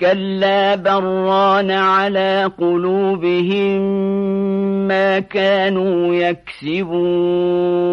كلا بران على قلوبهم ما كانوا يكسبون